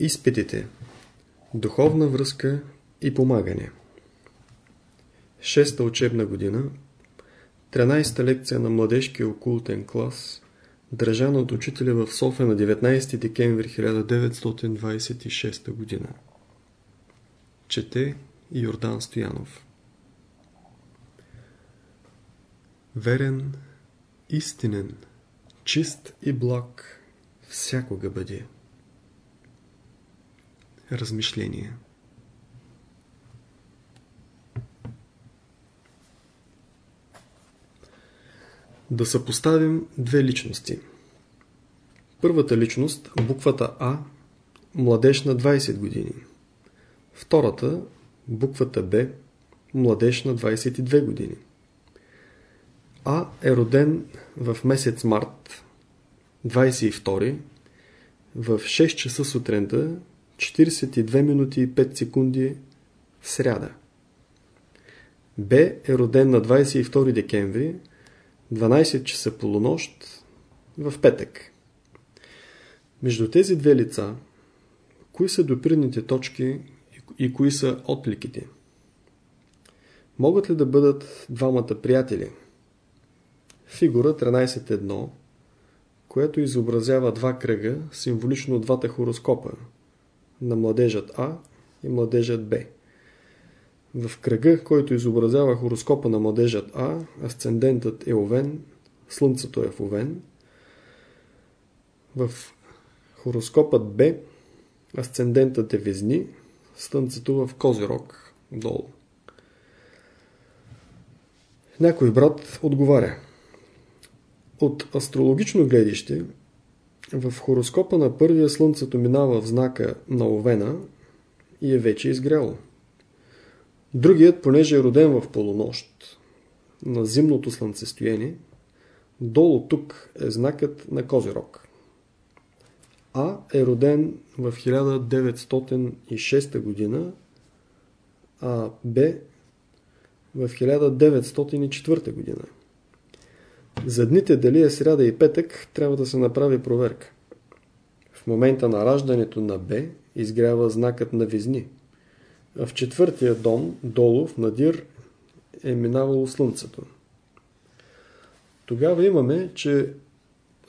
Изпитите Духовна връзка и помагане. Шеста учебна година 13-та лекция на младежкия окултен клас държана от учителя в София на 19 декември 1926 година. Чете Йордан Стоянов. Верен, истинен, чист и благ всякога бъде. Размишление Да съпоставим две личности. Първата личност, буквата А, младеж на 20 години. Втората, буквата Б, младеж на 22 години. А е роден в месец март, 22 в 6 часа сутринта, 42 минути и 5 секунди сряда. Б е роден на 22 декември, 12 часа полунощ в петък. Между тези две лица, кои са допирните точки и кои са отликите? Могат ли да бъдат двамата приятели? Фигура 13.1, която изобразява два кръга, символично двата хороскопа на младежът А и младежът Б. В кръга, който изобразява хороскопа на младежът А, асцендентът е Овен, Слънцето е в Овен. В хороскопът Б, асцендентът е Везни, Слънцето в Козирог, долу. Някой брат отговаря. От астрологично гледище, в хороскопа на първия Слънцето минава в знака на Овена и е вече изгряло. Другият, понеже е роден в полунощ на зимното слънцестояние, долу тук е знакът на Козирог. А е роден в 1906 година, а Б в 1904 година. За дните дали е сряда и петък трябва да се направи проверка. В момента на раждането на Б изгрява знакът на Везни. А в четвъртия дом, долу, в Надир, е минавало Слънцето. Тогава имаме, че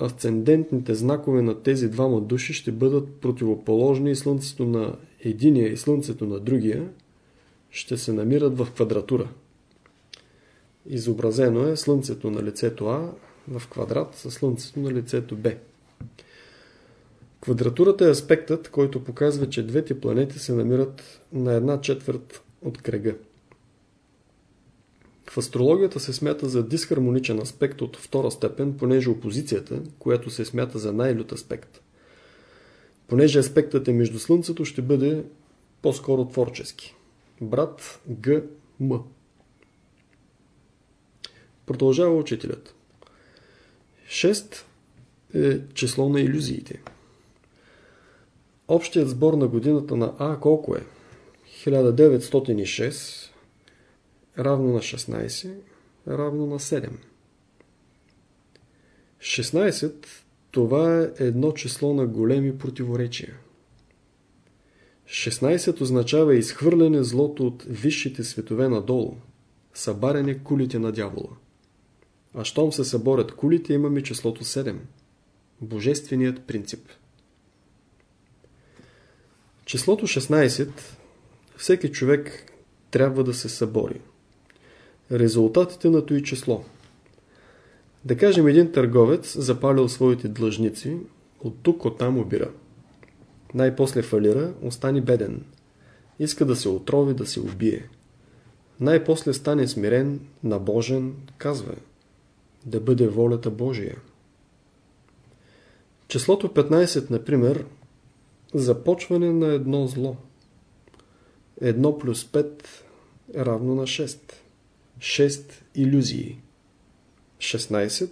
асцендентните знакове на тези двама души ще бъдат противоположни и Слънцето на единия и Слънцето на другия ще се намират в квадратура. Изобразено е Слънцето на лицето А в квадрат с Слънцето на лицето Б. Квадратурата е аспектът, който показва, че двете планети се намират на една четвърт от кръга. В астрологията се смята за дисхармоничен аспект от втора степен, понеже опозицията, която се смята за най-лют аспект. Понеже аспектът е между Слънцето, ще бъде по-скоро творчески. Брат Г. М. Продължава учителят. 6 е число на иллюзиите. Общият сбор на годината на А колко е? 1906 равно на 16 равно на 7. 16 това е едно число на големи противоречия. 16 означава изхвърляне злото от висшите светове надолу, събаряне кулите на дявола. А щом се съборят кулите, имаме числото 7. Божественият принцип. Числото 16 всеки човек трябва да се събори. Резултатите на този число. Да кажем един търговец запалил своите длъжници, от тук от там обира. Най-после фалира, остане беден. Иска да се отрови, да се убие. Най-после стане смирен, набожен, казва да бъде волята Божия. Числото 15, например, започване на едно зло. 1 плюс 5 равно на 6. 6 иллюзии. 16.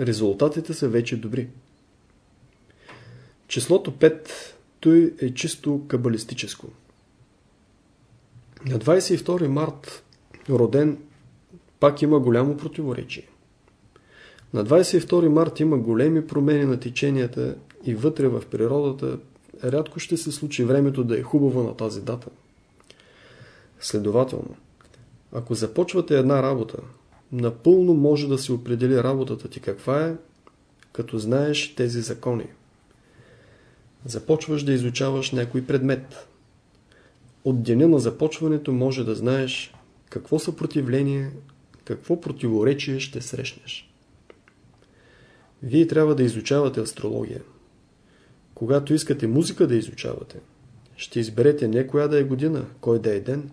Резултатите са вече добри. Числото 5 той е чисто кабалистическо. На 22 март роден пак има голямо противоречие. На 22 март има големи промени на теченията и вътре в природата рядко ще се случи времето да е хубаво на тази дата. Следователно, ако започвате една работа, напълно може да се определи работата ти каква е, като знаеш тези закони. Започваш да изучаваш някой предмет. От деня на започването може да знаеш какво съпротивление, какво противоречие ще срещнеш. Вие трябва да изучавате астрология. Когато искате музика да изучавате, ще изберете не коя да е година, кой да е ден.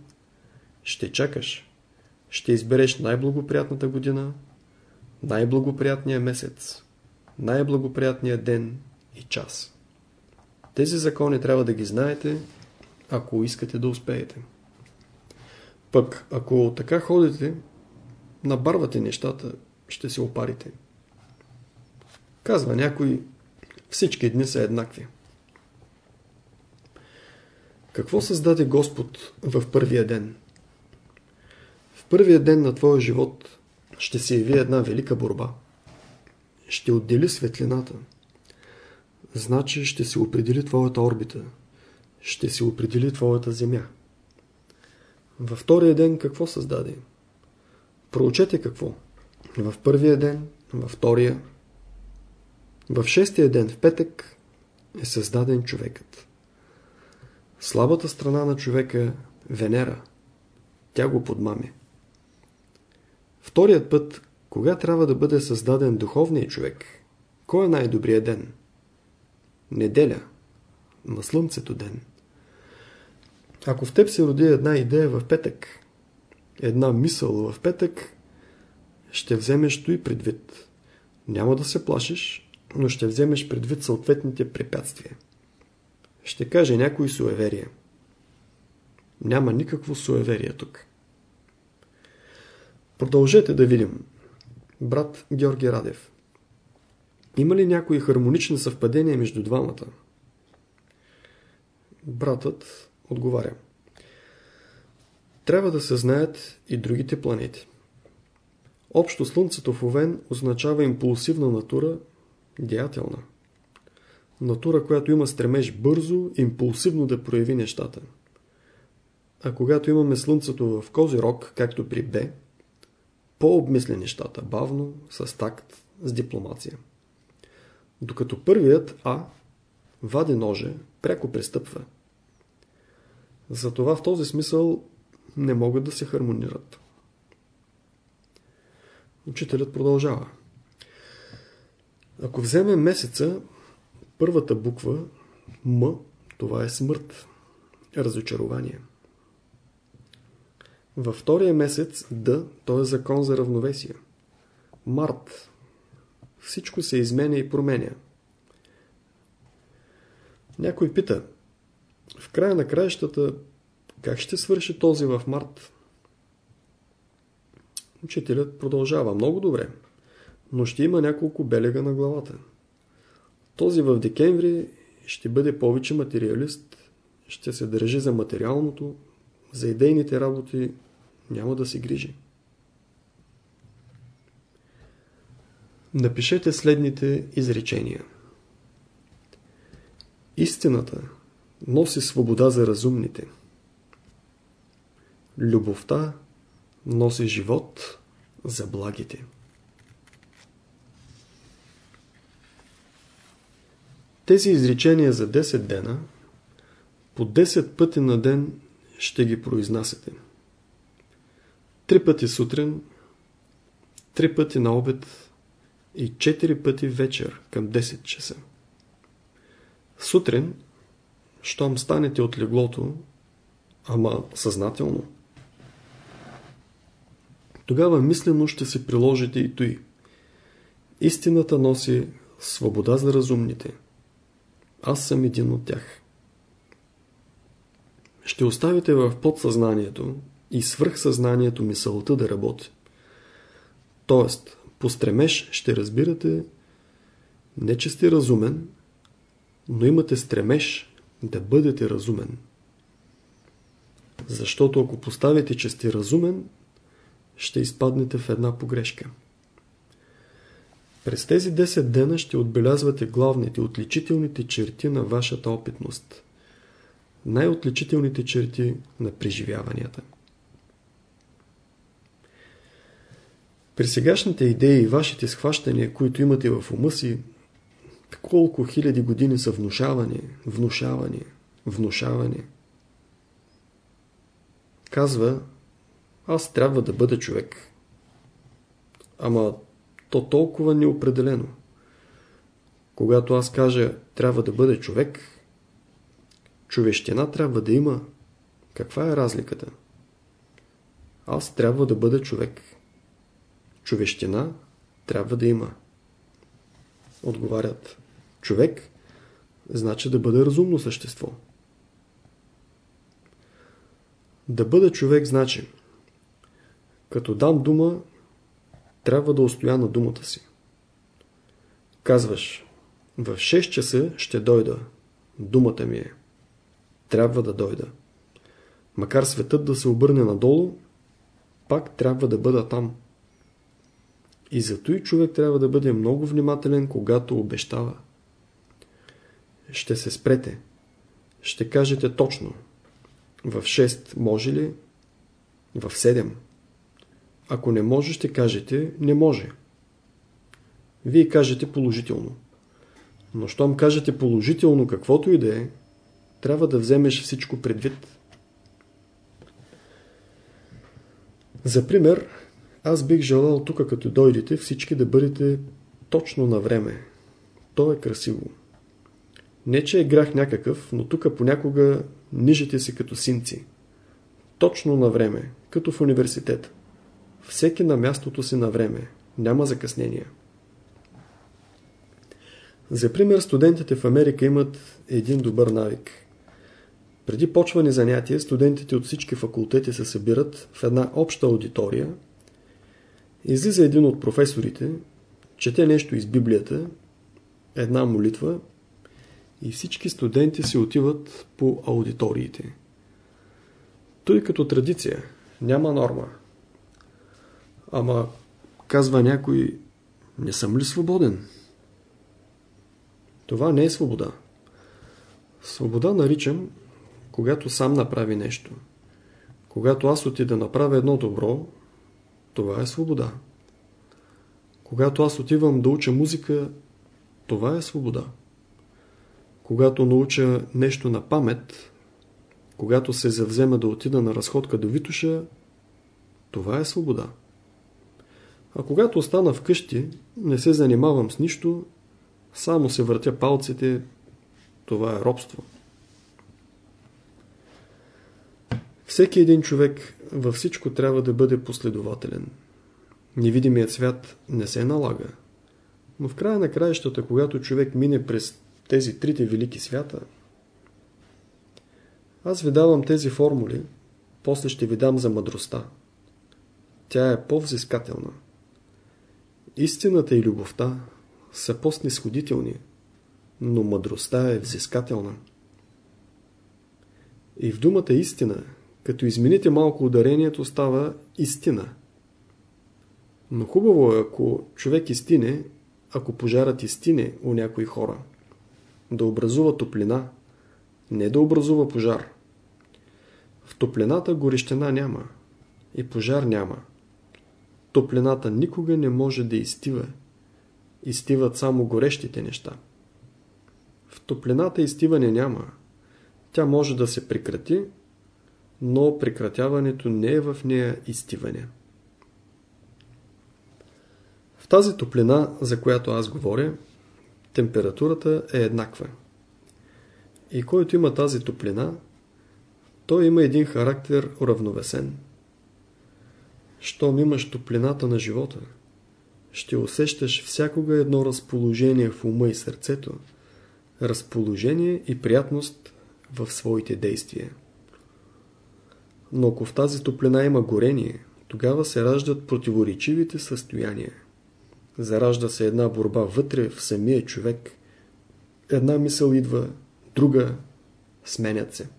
Ще чакаш. Ще избереш най-благоприятната година, най-благоприятния месец, най-благоприятния ден и час. Тези закони трябва да ги знаете, ако искате да успеете. Пък, ако така ходите, набарвате нещата, ще се опарите. Казва някой, всички дни са еднакви. Какво създаде Господ в първия ден? В първия ден на твоя живот ще се яви една велика борба. Ще отдели светлината. Значи ще се определи твоята орбита. Ще се определи твоята земя. Във втория ден какво създаде? Проучете какво. В първия ден, във втория, в шестия ден, в петък, е създаден човекът. Слабата страна на човека – Венера. Тя го подмаме. Вторият път, кога трябва да бъде създаден духовният човек? Кой е най-добрият ден? Неделя. На слънцето ден. Ако в теб се роди една идея в петък, една мисъл в петък, ще вземеш и предвид. Няма да се плашиш, но ще вземеш предвид съответните препятствия. Ще каже някой суеверие. Няма никакво суеверие тук. Продължете да видим. Брат Георги Радев. Има ли някои хармонични съвпадения между двамата? Братът отговаря. Трябва да се знаят и другите планети. Общо Слънцето в Овен означава импулсивна натура, деятелна. Натура, която има стремеж бързо, импулсивно да прояви нещата. А когато имаме Слънцето в Козирог, както при Б, по-обмисля нещата, бавно, с такт, с дипломация. Докато първият А вади ноже, пряко пристъпва. Затова в този смисъл не могат да се хармонират. Учителят продължава. Ако вземем месеца, първата буква М, това е смърт, разочарование. Във втория месец Д, то е закон за равновесие. Март. Всичко се изменя и променя. Някой пита, в края на краищата, как ще свърши този в март? Учителят продължава много добре, но ще има няколко белега на главата. Този в декември ще бъде повече материалист, ще се държи за материалното, за идейните работи няма да се грижи. Напишете следните изречения. Истината носи свобода за разумните. Любовта носи живот за благите. Тези изречения за 10 дена по 10 пъти на ден ще ги произнасяте. Три пъти сутрин, три пъти на обед и четири пъти вечер към 10 часа. Сутрин, щом станете от леглото, ама съзнателно, тогава мислено ще се приложите и той. Истината носи свобода за разумните. Аз съм един от тях. Ще оставите в подсъзнанието и свръхсъзнанието мисълта да работи. Тоест, по ще разбирате не че сте разумен, но имате стремеж да бъдете разумен. Защото ако поставите, че сте разумен, ще изпаднете в една погрешка. През тези 10 дена ще отбелязвате главните, отличителните черти на вашата опитност. Най-отличителните черти на преживяванията. При сегашните идеи и вашите схващания, които имате в ума си, колко хиляди години са внушавани, внушавани, внушавани. Казва, аз трябва да бъда човек. Ама то толкова неопределено. Когато аз кажа трябва да бъде човек, човещина трябва да има. Каква е разликата? Аз трябва да бъда човек. Човещина трябва да има. Отговарят. Човек значи да бъде разумно същество. Да бъда човек значи като дам дума, трябва да устоя на думата си. Казваш, в 6 часа ще дойда. Думата ми е. Трябва да дойда. Макар светът да се обърне надолу, пак трябва да бъда там. И зато и човек трябва да бъде много внимателен, когато обещава. Ще се спрете. Ще кажете точно. В 6 може ли? В 7. Ако не може, ще кажете не може. Вие кажете положително. Но щом кажете положително каквото и да е, трябва да вземеш всичко предвид. За пример, аз бих желал тук като дойдете всички да бъдете точно на време. То е красиво. Не, че е грях някакъв, но тук понякога нижите се като синци. Точно на време, като в университета. Всеки на мястото си на време. Няма закъснения. За пример, студентите в Америка имат един добър навик. Преди почване занятия, студентите от всички факултети се събират в една обща аудитория. Излиза един от професорите, чете нещо из Библията, една молитва и всички студенти се отиват по аудиториите. Той като традиция, няма норма. Ама, казва някой, не съм ли свободен? Това не е свобода. Свобода наричам, когато сам направи нещо. Когато аз отида да направя едно добро, това е свобода. Когато аз отивам да уча музика, това е свобода. Когато науча нещо на памет, когато се завзема да отида на разходка до Витуша, това е свобода. А когато остана вкъщи, не се занимавам с нищо, само се въртя палците, това е робство. Всеки един човек във всичко трябва да бъде последователен. Невидимият свят не се налага. Но в края на краищата, когато човек мине през тези трите велики свята, аз ви давам тези формули, после ще ви дам за мъдростта. Тя е по-взискателна. Истината и любовта са по-снисходителни, но мъдростта е взискателна. И в думата истина, като измените малко ударението, става истина. Но хубаво е, ако човек истине, ако пожарът истине у някои хора, да образува топлина, не да образува пожар. В топлината горещина няма и пожар няма. Топлината никога не може да изтива. Изтиват само горещите неща. В топлината изтиване няма. Тя може да се прекрати, но прекратяването не е в нея изтиване. В тази топлина, за която аз говоря, температурата е еднаква. И който има тази топлина, той има един характер уравновесен щом имаш топлината на живота, ще усещаш всякога едно разположение в ума и сърцето, разположение и приятност в своите действия. Но ако в тази топлина има горение, тогава се раждат противоречивите състояния. Заражда се една борба вътре в самия човек. Една мисъл идва, друга сменят се.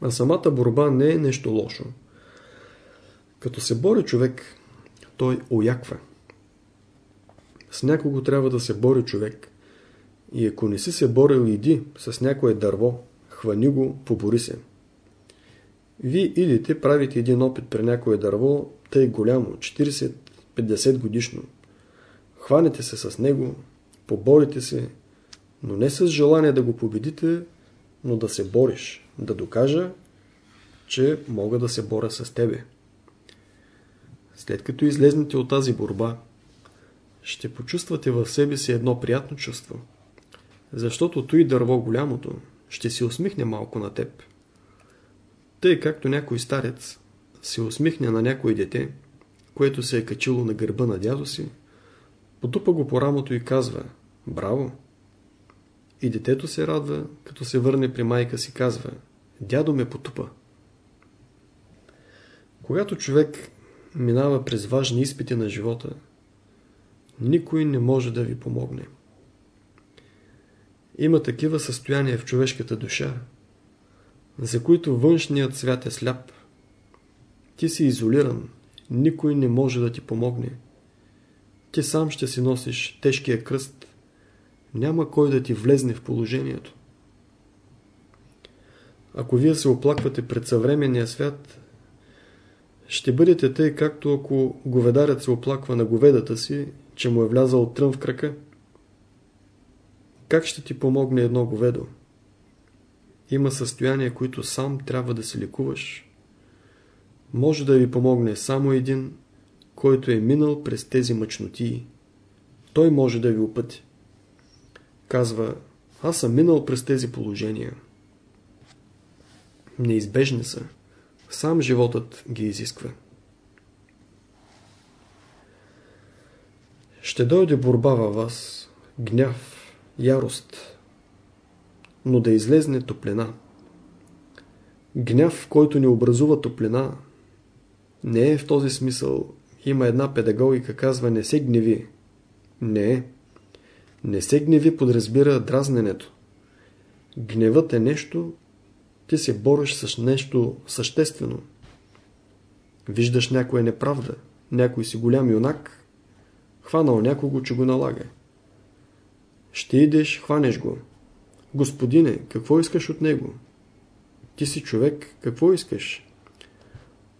А самата борба не е нещо лошо. Като се бори човек, той ояква. С някого трябва да се бори човек. И ако не си се борил, иди с някое дърво, хвани го, побори се. Вие идите, правите един опит при някое дърво, тъй голямо, 40-50 годишно. Хванете се с него, поборите се, но не с желание да го победите, но да се бориш, да докажа, че мога да се боря с тебе. След като излезнете от тази борба, ще почувствате в себе си едно приятно чувство, защото той дърво голямото ще се усмихне малко на теб. Тъй както някой старец се усмихне на някой дете, което се е качило на гърба на дядо си, потупа го по рамото и казва «Браво!» И детето се радва, като се върне при майка си казва «Дядо ме потупа». Когато човек минава през важни изпити на живота, никой не може да ви помогне. Има такива състояния в човешката душа, за които външният свят е сляп. Ти си изолиран, никой не може да ти помогне. Ти сам ще си носиш тежкия кръст, няма кой да ти влезне в положението. Ако вие се оплаквате пред съвременния свят, ще бъдете тъй, както ако говедарят се оплаква на говедата си, че му е влязал трън в крака. Как ще ти помогне едно говедо? Има състояния, които сам трябва да се лекуваш. Може да ви помогне само един, който е минал през тези мъчнотии. Той може да ви опъти. Казва, аз съм минал през тези положения. Неизбежни са. Сам животът ги изисква. Ще дойде борба във вас, гняв, ярост, но да излезне топлина. Гняв, който не образува топлина, не е в този смисъл. Има една педагогика, казва не се гневи. Не е. Не се гневи подразбира дразненето. Гневът е нещо, ти се бориш с нещо съществено. Виждаш някоя неправда, някой си голям юнак, хванал някого, че го налага. Ще идеш, хванеш го. Господине, какво искаш от него? Ти си човек, какво искаш?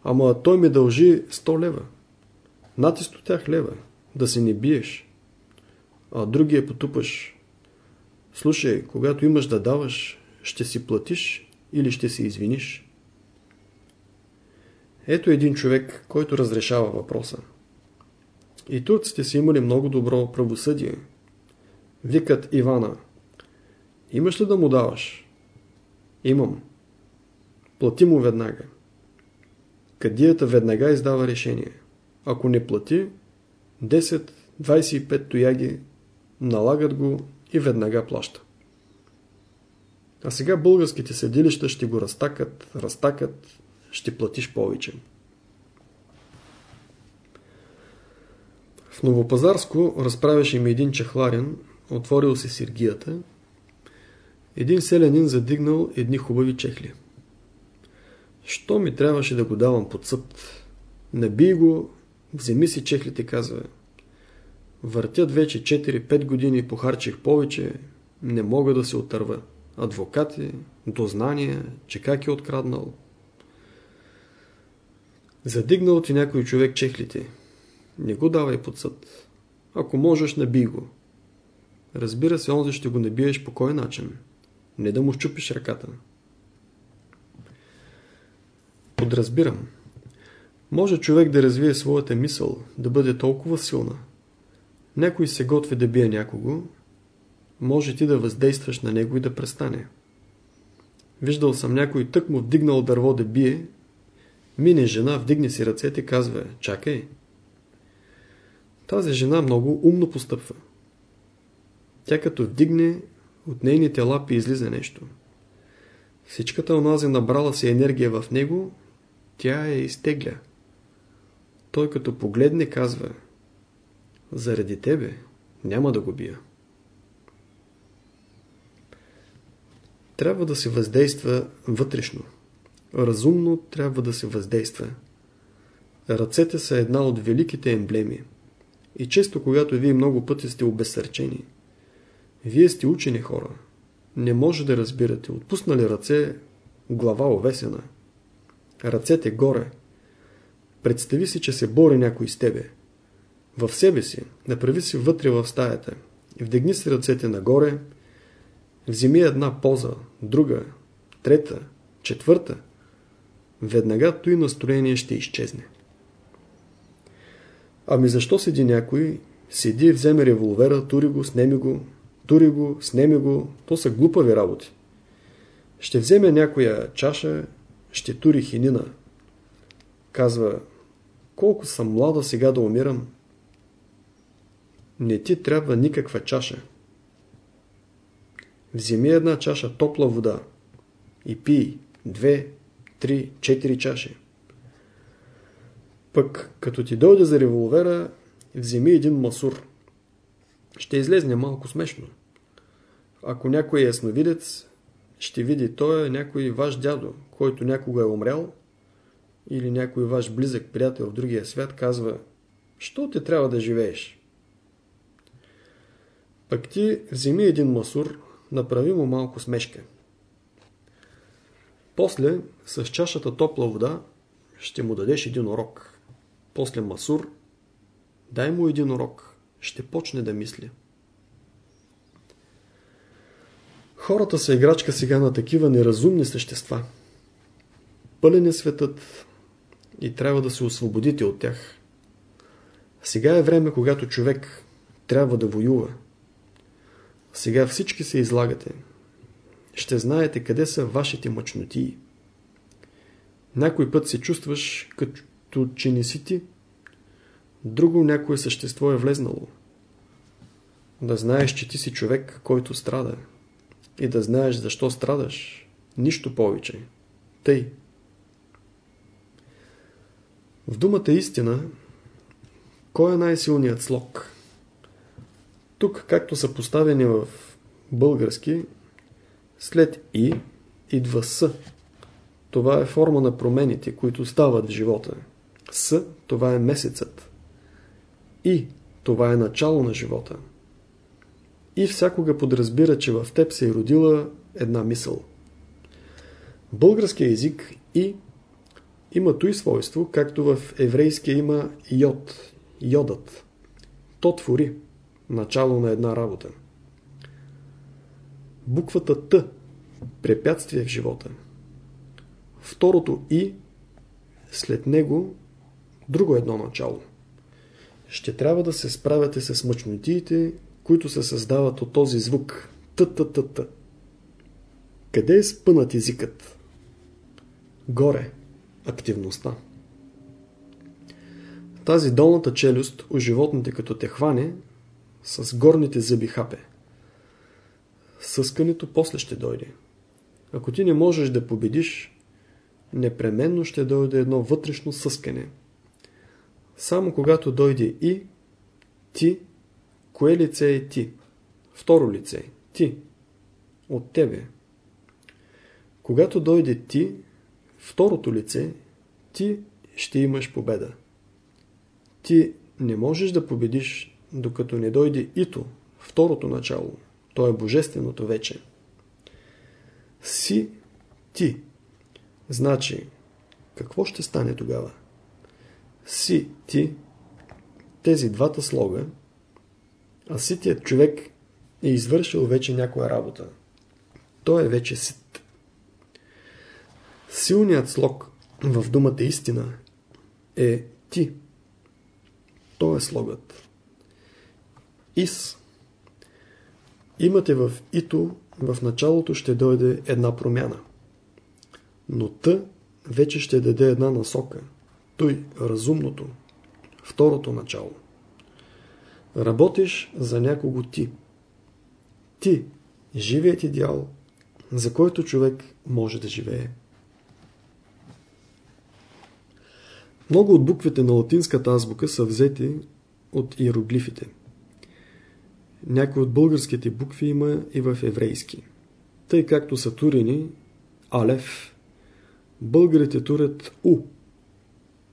Ама той ми дължи 100 лева. Нати тях лева. Да се не биеш. А другия потупаш. Слушай, когато имаш да даваш, ще си платиш или ще се извиниш? Ето един човек, който разрешава въпроса. И турците са имали много добро правосъдие. Викат Ивана. Имаш ли да му даваш? Имам. Плати му веднага. Кадията веднага издава решение. Ако не плати, 10-25 тояги налагат го и веднага плаща. А сега българските съдилища ще го разтакат, разтакат, ще платиш повече. В Новопазарско разправяше ми един чехларен, отворил се сиргията. Един селянин задигнал едни хубави чехли. Що ми трябваше да го давам под съд? Набий го, вземи си чехлите, казва. Въртят вече 4-5 години, похарчих повече, не мога да се отърва адвокати, дознания, че как е откраднал. Задигнал ти някой човек чехлите. Не го давай под съд. Ако можеш, набий го. Разбира се, онзи ще го набиеш по кой начин. Не да му щупиш ръката. Подразбирам. Може човек да развие своята мисъл, да бъде толкова силна. Някой се готви да бие някого, може ти да въздействаш на него и да престане. Виждал съм някой тък му вдигнал дърво да бие, мине жена, вдигне си ръцете, казва, чакай. Тази жена много умно постъпва. Тя като вдигне, от нейните лапи излиза нещо. Всичката онази набрала си енергия в него, тя я изтегля. Той като погледне казва, заради тебе няма да го бия. трябва да се въздейства вътрешно. Разумно трябва да се въздейства. Ръцете са една от великите емблеми. И често, когато вие много пъти сте обесърчени, вие сте учени хора, не може да разбирате, отпуснали ръце, глава овесена. Ръцете горе. Представи си, че се бори някой с тебе. В себе си, направи си вътре в стаята. Вдигни си ръцете нагоре, вземи една поза, друга, трета, четвърта. Веднага той настроение ще изчезне. Ами защо седи някой, седи, вземе револвера, тури го, снеми го, тури го, снеми го, то са глупави работи. Ще вземе някоя чаша, ще тури хинина. Казва, колко съм млада сега да умирам. Не ти трябва никаква чаша. Вземи една чаша топла вода и пий две, три, четири чаши. Пък, като ти дойде за револвера, вземи един масур. Ще излезне малко смешно. Ако някой е ясновидец, ще види той някой ваш дядо, който някога е умрял, или някой ваш близък приятел в другия свят казва, що ти трябва да живееш? Пък ти вземи един масур, направи му малко смешка. После, с чашата топла вода, ще му дадеш един урок. После Масур, дай му един урок, ще почне да мисли. Хората са играчка сега на такива неразумни същества. Пълен е светът и трябва да се освободите от тях. Сега е време, когато човек трябва да воюва. Сега всички се излагате. Ще знаете къде са вашите мъчноти. Някой път се чувстваш като че не си ти. Друго някое същество е влезнало. Да знаеш, че ти си човек, който страда. И да знаеш защо страдаш. Нищо повече. Тъй. В думата истина, кой е най-силният слог? Тук, както са поставени в български, след И идва С. Това е форма на промените, които стават в живота. С – това е месецът. И – това е начало на живота. И всякога подразбира, че в теб се е родила една мисъл. Българския език и има той свойство, както в еврейския има йод, йодът. То твори начало на една работа. Буквата Т – препятствие в живота. Второто И след него друго едно начало. Ще трябва да се справяте с мъчнотиите, които се създават от този звук. Т-т-т-т. Къде е спънат езикът? Горе. Активността. Тази долната челюст у животните като те хване, с горните зъби хапе. Съскането после ще дойде. Ако ти не можеш да победиш, непременно ще дойде едно вътрешно съскане – само когато дойде и, ти, кое лице е ти? Второ лице, ти, от тебе. Когато дойде ти, второто лице, ти ще имаш победа. Ти не можеш да победиш, докато не дойде ито, второто начало. То е божественото вече. Си ти. Значи, какво ще стане тогава? си ти тези двата слога, а ситият човек е извършил вече някоя работа. Той е вече сит. Силният слог в думата истина е ти. То е слогът. Ис. Имате в ито, в началото ще дойде една промяна. Но т вече ще даде една насока – той разумното, второто начало. Работиш за някого ти. Ти, живият идеал, за който човек може да живее. Много от буквите на латинската азбука са взети от иероглифите. Някои от българските букви има и в еврейски. Тъй както са турени Алев, българите турят У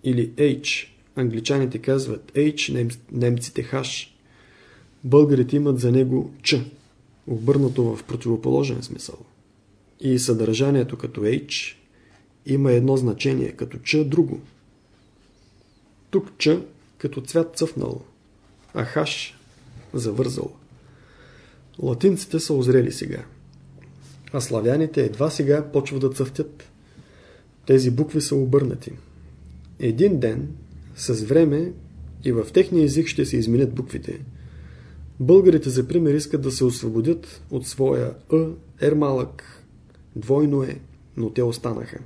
или H, англичаните казват H, немците H, българите имат за него Ч, обърнато в противоположен смисъл. И съдържанието като H има едно значение, като Ч друго. Тук Ч като цвят цъфнал, а Хаш завързал. Латинците са озрели сега, а славяните едва сега почват да цъфтят. Тези букви са обърнати. Един ден, с време и в техния език ще се изменят буквите. Българите, за пример, искат да се освободят от своя Е, Р малък, двойно Е, но те останаха.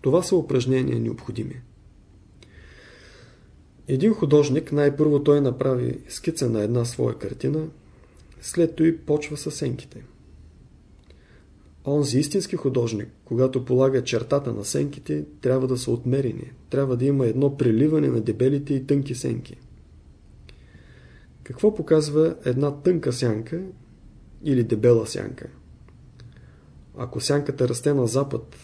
Това са упражнения необходими. Един художник най-първо той направи скица на една своя картина, след и почва със сенките. Онзи истински художник, когато полага чертата на сенките, трябва да са отмерени, трябва да има едно преливане на дебелите и тънки сенки. Какво показва една тънка сянка или дебела сянка? Ако сянката расте на запад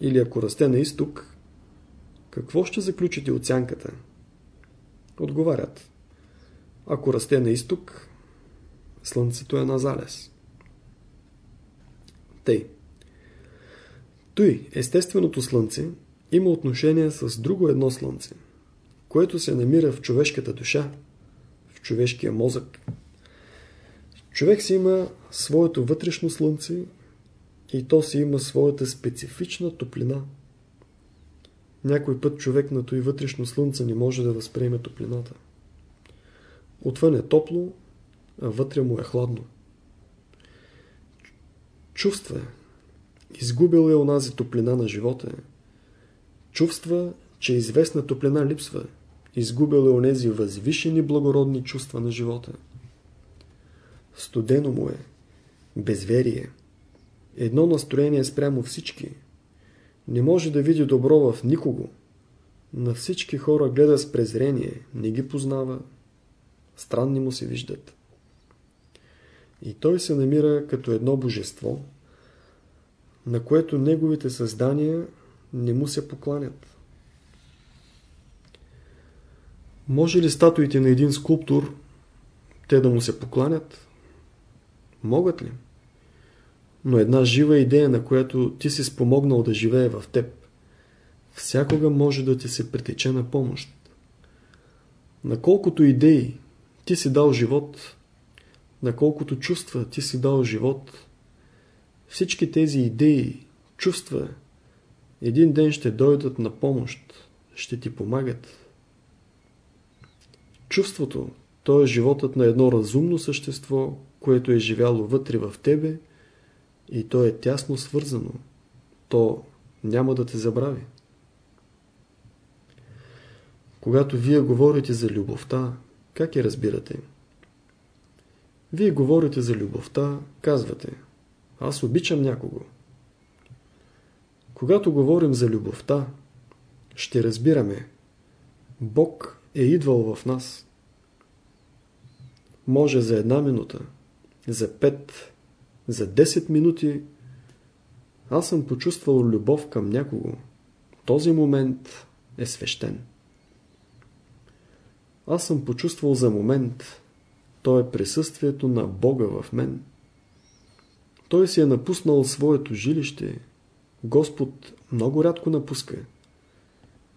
или ако расте на изток, какво ще заключите от сянката? Отговарят. Ако расте на изток, слънцето е на залез. Тъй. Той, естественото слънце, има отношение с друго едно слънце, което се намира в човешката душа, в човешкия мозък. Човек си има своето вътрешно слънце и то си има своята специфична топлина. Някой път човек на той вътрешно слънце не може да възприеме топлината. Отвън е топло, а вътре му е хладно. Чувства. Изгубил е онази топлина на живота. Чувства, че известна топлина липсва. Изгубил е онези възвишени благородни чувства на живота. Студено му е. Безверие. Едно настроение спрямо всички. Не може да види добро в никого. На всички хора гледа с презрение, не ги познава. Странни му се виждат. И той се намира като едно божество, на което неговите създания не му се покланят. Може ли статуите на един скулптор те да му се покланят? Могат ли? Но една жива идея, на която ти си спомогнал да живее в теб, всякога може да ти се притече на помощ. На колкото идеи ти си дал живот, на колкото чувства ти си дал живот, всички тези идеи, чувства, един ден ще дойдат на помощ, ще ти помагат. Чувството, то е животът на едно разумно същество, което е живяло вътре в тебе и то е тясно свързано. То няма да те забрави. Когато вие говорите за любовта, как я разбирате? Вие говорите за любовта, казвате Аз обичам някого. Когато говорим за любовта, ще разбираме Бог е идвал в нас. Може за една минута, за пет, за 10 минути аз съм почувствал любов към някого. Този момент е свещен. Аз съм почувствал за момент, то е присъствието на Бога в мен. Той си е напуснал своето жилище. Господ много рядко напуска.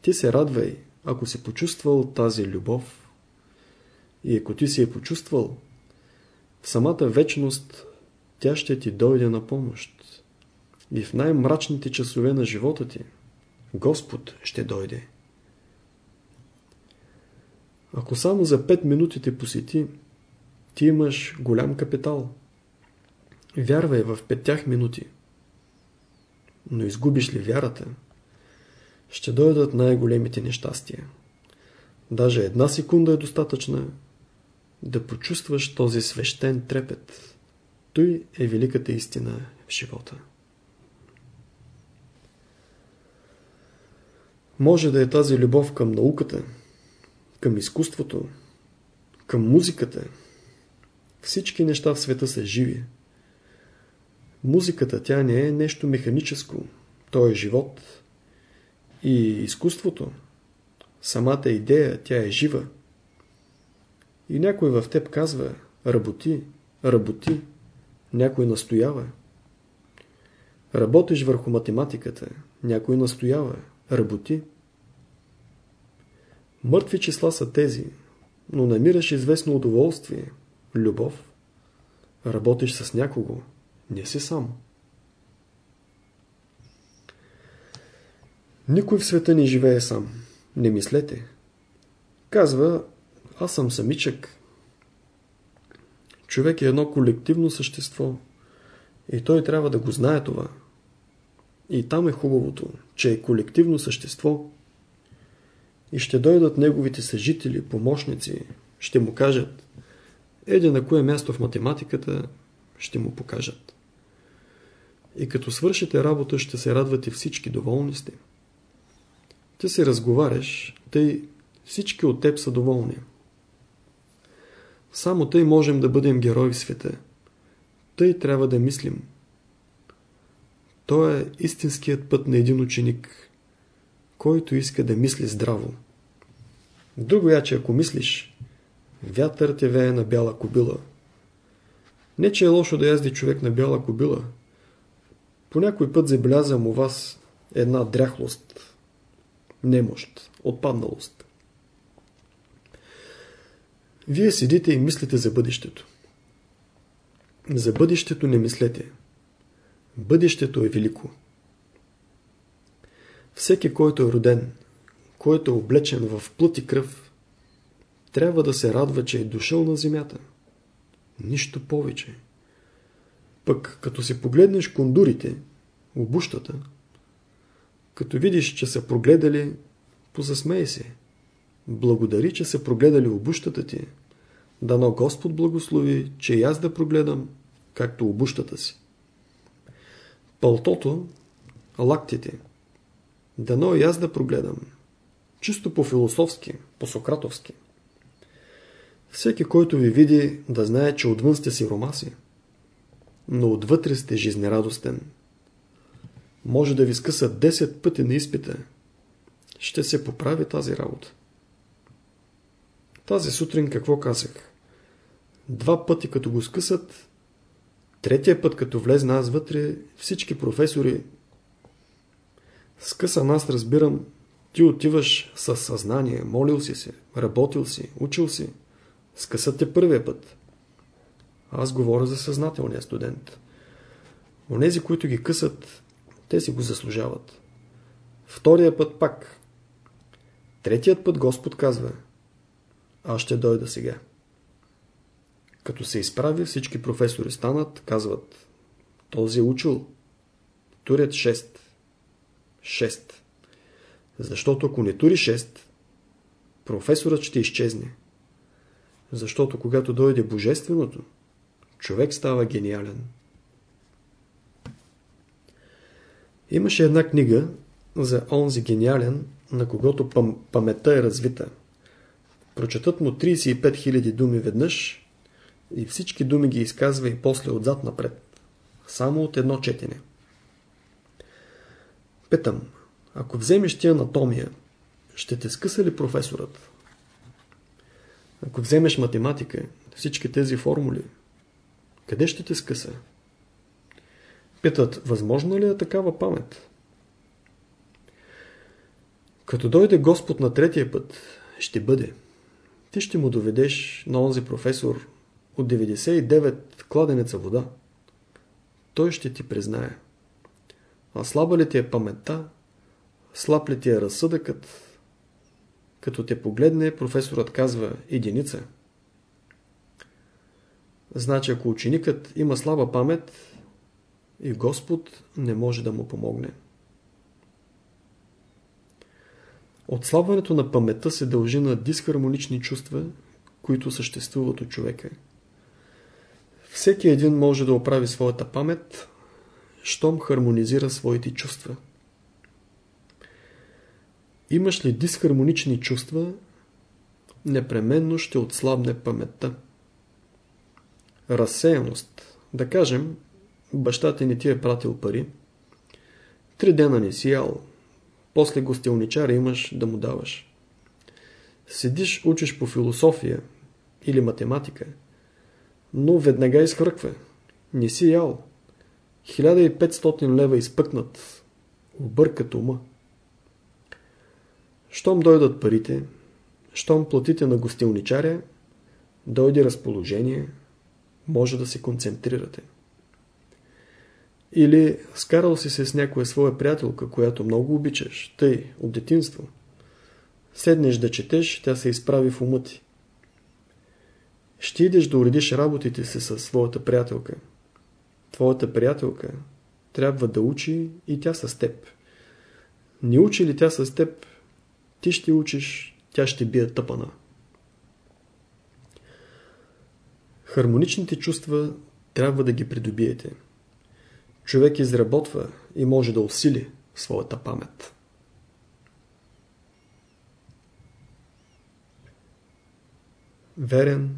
Ти се радвай, ако си почувствал тази любов. И ако ти си е почувствал, в самата вечност тя ще ти дойде на помощ. И в най-мрачните часове на живота ти Господ ще дойде. Ако само за 5 минути те посети, ти имаш голям капитал. Вярвай в петях минути. Но изгубиш ли вярата, ще дойдат най-големите нещастия. Даже една секунда е достатъчна да почувстваш този свещен трепет. Той е великата истина в живота. Може да е тази любов към науката, към изкуството, към музиката. Всички неща в света са живи. Музиката тя не е нещо механическо. То е живот. И изкуството, самата идея, тя е жива. И някой в теб казва, работи, работи, някой настоява. Работиш върху математиката, някой настоява, работи. Мъртви числа са тези, но намираш известно удоволствие, любов. Работиш с някого, не си сам. Никой в света не живее сам. Не мислете. Казва, аз съм самичък. Човек е едно колективно същество. И той трябва да го знае това. И там е хубавото, че е колективно същество. И ще дойдат неговите съжители, помощници, ще му кажат Еде на кое място в математиката ще му покажат. И като свършите работа, ще се радвате всички, доволни сте. Ти се разговаряш, тъй всички от теб са доволни. Само тъй можем да бъдем герои в света. Тъй трябва да мислим. То е истинският път на един ученик, който иска да мисли здраво. Друго я, че ако мислиш, вятър те вее на бяла кобила. Не, че е лошо да язди човек на бяла кобила. По някой път забелязвам у вас една дряхлост, немощ, отпадналост. Вие седите и мислите за бъдещето. За бъдещето не мислете. Бъдещето е велико. Всеки, който е роден, който е облечен в плът и кръв, трябва да се радва, че е дошъл на земята. Нищо повече. Пък като си погледнеш кондурите, обущата, като видиш, че са прогледали, позасмей се. Благодари, че са прогледали обущата ти. Дано Господ благослови, че и аз да прогледам, както обущата си. Пълтото, лактите. Дано и аз да прогледам. Чисто по-философски, по-сократовски. Всеки, който ви види, да знае, че отвън сте си ромаси, но отвътре сте жизнерадостен може да ви скъса 10 пъти на изпита. Ще се поправи тази работа. Тази сутрин какво казах? Два пъти като го скъсат, третия път като влезна аз вътре, всички професори скъса аз разбирам, ти отиваш със съзнание, молил си се, работил си, учил си. Скъсат те първия път. Аз говоря за съзнателния студент. Онези, които ги късат, те си го заслужават. Втория път пак. Третият път Господ казва Аз ще дойда сега. Като се изправи, всички професори станат, казват Този е учил. Турят 6. 6. Защото ако не тури 6, професорът ще изчезне. Защото когато дойде Божественото, човек става гениален. Имаше една книга за онзи гениален, на когото пам паметта е развита. Прочетат му 35 000 думи веднъж и всички думи ги изказва и после отзад напред. Само от едно четене. Питам, ако вземеш ти анатомия, ще те скъса ли професорът? Ако вземеш математика, всички тези формули, къде ще те скъса? Питат, възможно ли е такава памет? Като дойде Господ на третия път, ще бъде. Ти ще му доведеш на онзи професор от 99 кладенеца вода. Той ще ти признае. А слаба ли ти е паметта, слаб ли ти е разсъдъкът, като те погледне, професорът казва единица. Значи, ако ученикът има слаба памет, и Господ не може да му помогне. Отслабването на паметта се дължи на дисхармонични чувства, които съществуват от човека. Всеки един може да оправи своята памет, щом хармонизира своите чувства. Имаш ли дисхармонични чувства, непременно ще отслабне паметта. Разсеяност, да кажем, баща ти не ти е пратил пари, три дена не си ял, после гостилничара имаш да му даваш. Седиш, учиш по философия или математика, но веднага изхвърква. Не си ял. 1500 лева изпъкнат. Объркат ума. Щом дойдат парите, щом платите на гостилничаря, дойде разположение, може да се концентрирате. Или скарал си се с някоя своя приятелка, която много обичаш, тъй, от детинство. Седнеш да четеш, тя се изправи в ума ти. Ще идеш да уредиш работите си със своята приятелка. Твоята приятелка трябва да учи и тя с теб. Не учи ли тя с теб, ти ще учиш, тя ще бие тъпана. Хармоничните чувства трябва да ги придобиете. Човек изработва и може да усили своята памет. Верен,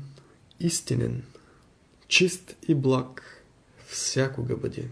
истинен, чист и благ всякога бъди.